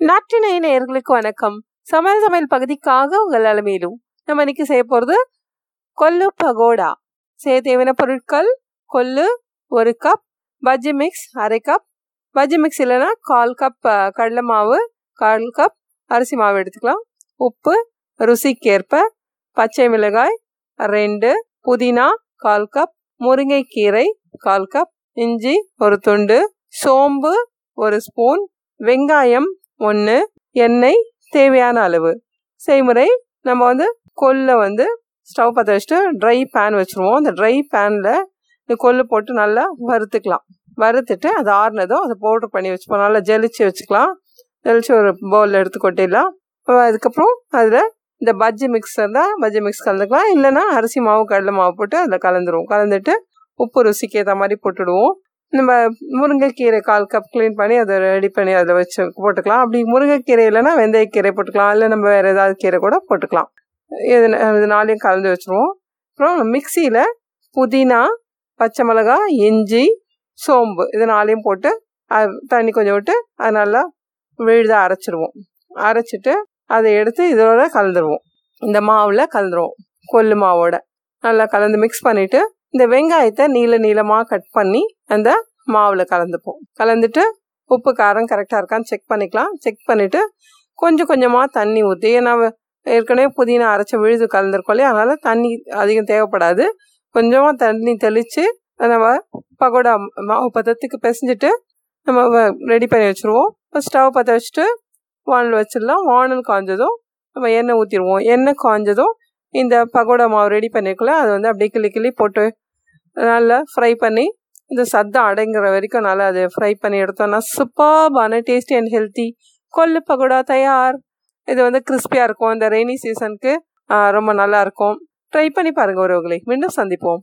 நாட்டினை நேர்களுக்கு வணக்கம். சமையல் சமையல் பகுதிக்காக உங்கள் அலமையிலும் நம்ம இன்னைக்கு செய்ய போகிறது கொல்லு பகோடா. செய்ய தேவையான பொருட்கள் கொல்லு ஒரு கப் பஜ்ஜி மிக்ஸ் அரை கப் பஜ்ஜி மிக்ஸ் இல்லைன்னா கால் கப் கடலை மாவு கால் கப் அரிசி மாவு எடுத்துக்கலாம். உப்பு ருசிக்கேற்ப பச்சை மிளகாய் ரெண்டு புதினா கால் கப் முருங்கைக்கீரை கால் கப் இஞ்சி ஒரு துண்டு சோம்பு ஒரு ஸ்பூன் வெங்காயம் ஒன்று எண்ணெய் தேவையான அளவு. செய்முறை நம்ம வந்து கொல்லை வந்து ஸ்டவ் பற்ற வச்சுட்டு ட்ரை பேன் வச்சுருவோம். அந்த ட்ரை பேனில் இந்த கொல்லு போட்டு நல்லா வறுத்துக்கலாம். வறுத்துட்டு அது ஆறுனதும் அதை பவுட்ரு பண்ணி வச்சுப்போம். நல்லா ஜெலிச்சு வச்சுக்கலாம். ஜெலிச்சு ஒரு பவுலில் எடுத்து கொட்டிடலாம். அதுக்கப்புறம் அதில் இந்த பஜ்ஜி மிக்ஸ் இருந்தால் பஜ்ஜி மிக்ஸ் கலந்துக்கலாம். இல்லைனா அரிசி மாவு கடலை மாவு போட்டு அதில் கலந்துருவோம். கலந்துட்டு உப்பு ருசிக்கு ஏற்ற மாதிரி போட்டுடுவோம். நம்ம முருங்கைக்கீரை கால் கப் க்ளீன் பண்ணி அதை ரெடி பண்ணி அதில் வச்சு போட்டுக்கலாம். அப்படி முருங்கைக்கீரை இல்லைன்னா வெந்தயக்கீரை போட்டுக்கலாம். இல்லை நம்ம வேறு ஏதாவது கீரை கூட போட்டுக்கலாம். இது இது நாளையும் கலந்து வச்சுருவோம். அப்புறம் மிக்சியில் புதினா பச்சை மிளகாய் இஞ்சி சோம்பு இது நாளையும் போட்டு அது தண்ணி கொஞ்சம் விட்டு அது நல்லா விழுதாக அரைச்சிடுவோம் அரைச்சிட்டு அதை எடுத்து இதோட கலந்துருவோம். இந்த மாவில் கலந்துருவோம். கொல்லு மாவோட. நல்லா கலந்து மிக்ஸ் பண்ணிவிட்டு இந்த வெங்காயத்தை நீள நீளமாக கட் பண்ணி அந்த மாவில் கலந்துப்போம். கலந்துட்டு உப்பு காரம் கரெக்டாக இருக்கான்னு செக் பண்ணிக்கலாம். செக் பண்ணிவிட்டு கொஞ்சம் கொஞ்சமாக தண்ணி ஊற்றி ஏன்னா ஏற்கனவே புதினா அரைச்ச விழுது கலந்துருக்கோம் இல்லையா? அதனால் தண்ணி அதிகம் தேவைப்படாது. கொஞ்சமாக தண்ணி தெளித்து நம்ம பகோடா மாவு பதத்துக்கு பிசைஞ்சிட்டு நம்ம ரெடி பண்ணி வச்சுருவோம். ஸ்டவ் பற்ற வச்சுட்டு வானல் வச்சிடலாம். வானல் காய்ஞ்சதும் நம்ம எண்ணெய் ஊற்றிடுவோம் எண்ணெய் காய்ஞ்சதும் இந்த பகோடா மாவு ரெடி பண்ணிருக்கோம்ல அதை வந்து அப்படியே கிளி கிளி போட்டு நல்லா ஃப்ரை பண்ணி இந்த சத்தம் அடங்குற வரைக்கும் நல்லா அதை ஃப்ரை பண்ணி எடுத்தோம்னா சூப்பர்பான டேஸ்டி அண்ட் ஹெல்த்தி கொல்லு பகோடா தயார். இது வந்து கிறிஸ்பியாக இருக்கும். இந்த ரெய்னி சீசனுக்கு ரொம்ப நல்லா இருக்கும். ட்ரை பண்ணி பாருங்கள் உறவுகளை. மீண்டும் சந்திப்போம்.